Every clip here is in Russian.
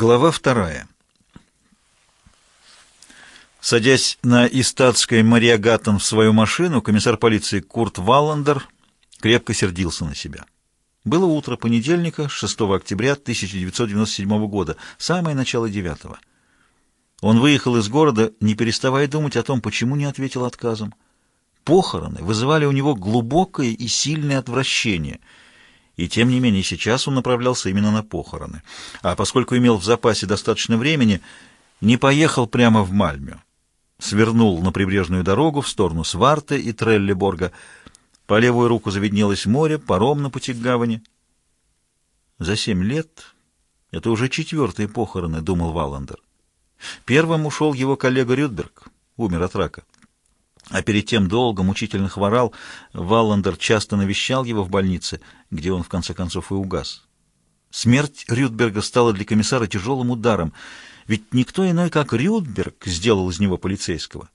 Глава вторая. Садясь на Истатской Мария Гаттон в свою машину, комиссар полиции Курт Валландер крепко сердился на себя. Было утро понедельника, 6 октября 1997 года, самое начало девятого. Он выехал из города, не переставая думать о том, почему не ответил отказом. Похороны вызывали у него глубокое и сильное отвращение — и тем не менее сейчас он направлялся именно на похороны. А поскольку имел в запасе достаточно времени, не поехал прямо в Мальмю. Свернул на прибрежную дорогу в сторону Сварты и Треллеборга. По левую руку заведнелось море, паром на пути к гавани. За семь лет это уже четвертые похороны, думал Валандер. Первым ушел его коллега Рюдберг, умер от рака а перед тем долго, мучительно хворал. Валландер часто навещал его в больнице, где он в конце концов и угас. Смерть Рюдберга стала для комиссара тяжелым ударом, ведь никто иной, как Рюдберг, сделал из него полицейского.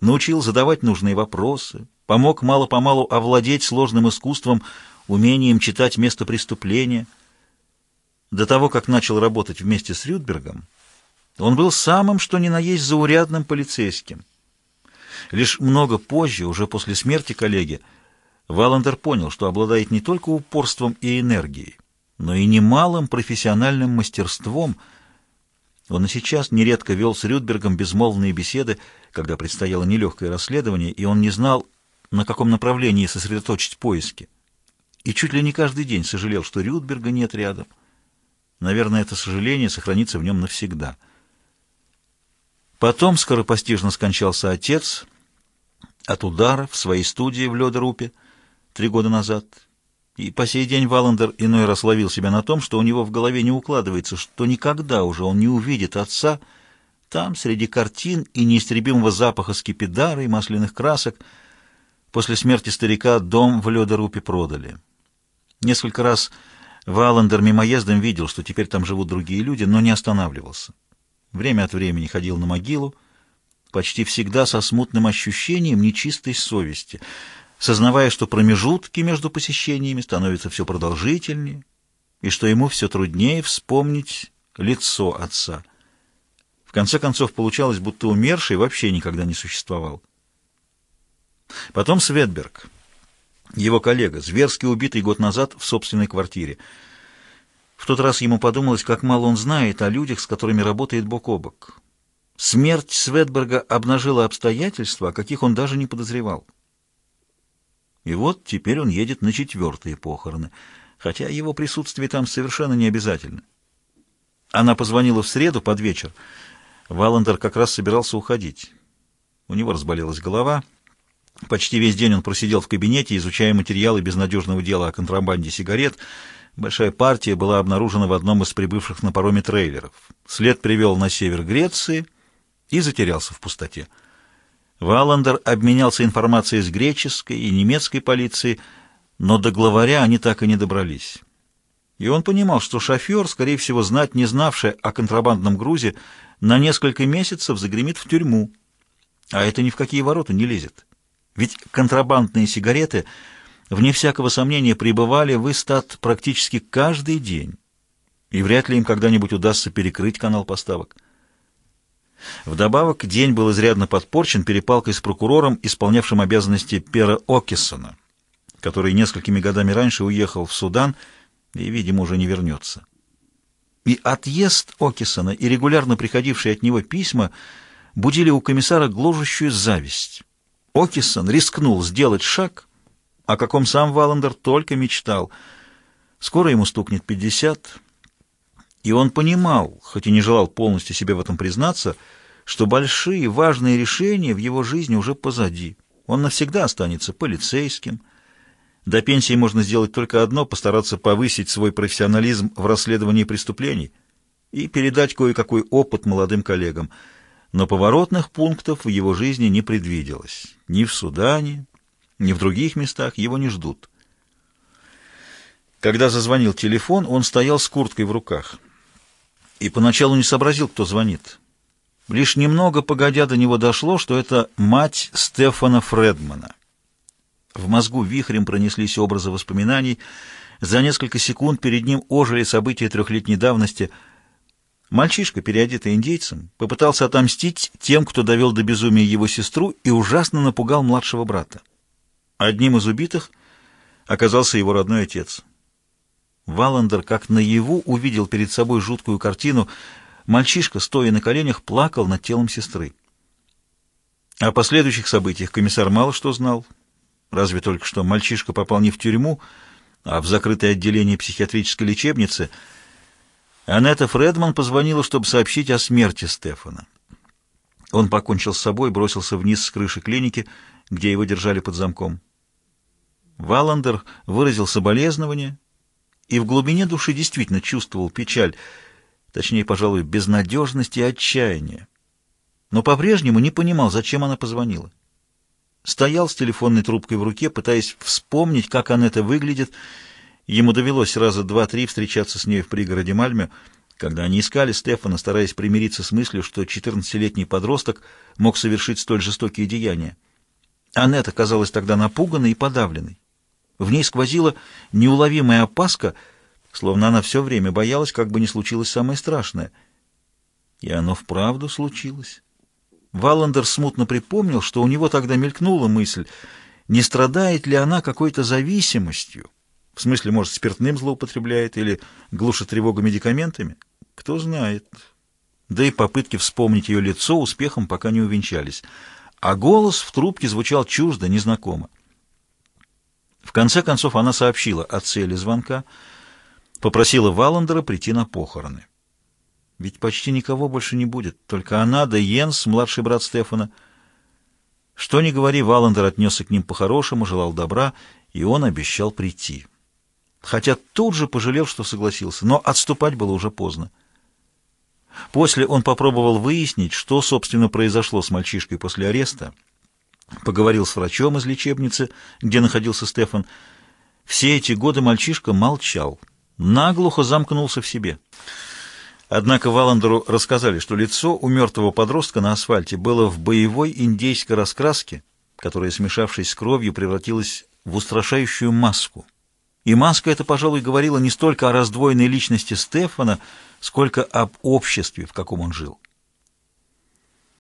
Научил задавать нужные вопросы, помог мало-помалу овладеть сложным искусством, умением читать место преступления. До того, как начал работать вместе с Рюдбергом, он был самым, что ни на есть, заурядным полицейским — Лишь много позже, уже после смерти коллеги, Валандер понял, что обладает не только упорством и энергией, но и немалым профессиональным мастерством. Он и сейчас нередко вел с Рюдбергом безмолвные беседы, когда предстояло нелегкое расследование, и он не знал, на каком направлении сосредоточить поиски. И чуть ли не каждый день сожалел, что Рюдберга нет рядом. Наверное, это сожаление сохранится в нем навсегда. Потом скоропостижно скончался отец — от удара в своей студии в Лёдерупе три года назад. И по сей день Валандер иной раз ловил себя на том, что у него в голове не укладывается, что никогда уже он не увидит отца там, среди картин и неистребимого запаха скипидара и масляных красок. После смерти старика дом в Лёдерупе продали. Несколько раз Валандер мимоездом видел, что теперь там живут другие люди, но не останавливался. Время от времени ходил на могилу, почти всегда со смутным ощущением нечистой совести, сознавая, что промежутки между посещениями становятся все продолжительнее, и что ему все труднее вспомнить лицо отца. В конце концов, получалось, будто умерший вообще никогда не существовал. Потом Светберг, его коллега, зверски убитый год назад в собственной квартире. В тот раз ему подумалось, как мало он знает о людях, с которыми работает бок о бок. Смерть Светберга обнажила обстоятельства, о каких он даже не подозревал. И вот теперь он едет на четвертые похороны, хотя его присутствие там совершенно не обязательно. Она позвонила в среду под вечер. Валандер как раз собирался уходить. У него разболелась голова. Почти весь день он просидел в кабинете, изучая материалы безнадежного дела о контрабанде сигарет. Большая партия была обнаружена в одном из прибывших на пароме трейлеров. След привел на север Греции — и затерялся в пустоте. Валандер обменялся информацией с греческой и немецкой полицией, но до главаря они так и не добрались. И он понимал, что шофер, скорее всего, знать не знавший о контрабандном грузе, на несколько месяцев загремит в тюрьму. А это ни в какие ворота не лезет. Ведь контрабандные сигареты, вне всякого сомнения, прибывали в Истат практически каждый день. И вряд ли им когда-нибудь удастся перекрыть канал поставок. Вдобавок, день был изрядно подпорчен перепалкой с прокурором, исполнявшим обязанности Пера Оккессона, который несколькими годами раньше уехал в Судан и, видимо, уже не вернется. И отъезд Оккессона и регулярно приходившие от него письма будили у комиссара гложущую зависть. Оккессон рискнул сделать шаг, о каком сам Валандер только мечтал. Скоро ему стукнет пятьдесят, и он понимал, хоть и не желал полностью себе в этом признаться, что большие важные решения в его жизни уже позади. Он навсегда останется полицейским. До пенсии можно сделать только одно — постараться повысить свой профессионализм в расследовании преступлений и передать кое-какой опыт молодым коллегам. Но поворотных пунктов в его жизни не предвиделось. Ни в Судане, ни в других местах его не ждут. Когда зазвонил телефон, он стоял с курткой в руках — и поначалу не сообразил, кто звонит. Лишь немного погодя до него дошло, что это мать Стефана Фредмана. В мозгу вихрем пронеслись образы воспоминаний. За несколько секунд перед ним ожили события трехлетней давности. Мальчишка, переодетый индейцем, попытался отомстить тем, кто довел до безумия его сестру и ужасно напугал младшего брата. Одним из убитых оказался его родной отец. Валандер, как наяву, увидел перед собой жуткую картину. Мальчишка, стоя на коленях, плакал над телом сестры. О последующих событиях комиссар мало что знал. Разве только что мальчишка попал не в тюрьму, а в закрытое отделение психиатрической лечебницы — Анетта Фредман позвонила, чтобы сообщить о смерти Стефана. Он покончил с собой, бросился вниз с крыши клиники, где его держали под замком. Валандер выразил соболезнование и в глубине души действительно чувствовал печаль, точнее, пожалуй, безнадежность и отчаяние. Но по-прежнему не понимал, зачем она позвонила. Стоял с телефонной трубкой в руке, пытаясь вспомнить, как Анетта выглядит, Ему довелось раза два-три встречаться с ней в пригороде Мальме, когда они искали Стефана, стараясь примириться с мыслью, что 14-летний подросток мог совершить столь жестокие деяния. Аннет оказалась тогда напуганной и подавленной. В ней сквозила неуловимая опаска, словно она все время боялась, как бы не случилось самое страшное. И оно вправду случилось. Валандер смутно припомнил, что у него тогда мелькнула мысль, не страдает ли она какой-то зависимостью, в смысле, может, спиртным злоупотребляет или глушит тревогу медикаментами? Кто знает. Да и попытки вспомнить ее лицо успехом пока не увенчались. А голос в трубке звучал чуждо, незнакомо. В конце концов она сообщила о цели звонка, попросила Валандера прийти на похороны. Ведь почти никого больше не будет, только она да Йенс, младший брат Стефана. Что ни говори, Валандер отнесся к ним по-хорошему, желал добра, и он обещал прийти хотя тут же пожалел, что согласился, но отступать было уже поздно. После он попробовал выяснить, что, собственно, произошло с мальчишкой после ареста. Поговорил с врачом из лечебницы, где находился Стефан. Все эти годы мальчишка молчал, наглухо замкнулся в себе. Однако Валандеру рассказали, что лицо у мертвого подростка на асфальте было в боевой индейской раскраске, которая, смешавшись с кровью, превратилась в устрашающую маску. И маска эта, пожалуй, говорила не столько о раздвоенной личности Стефана, сколько об обществе, в каком он жил.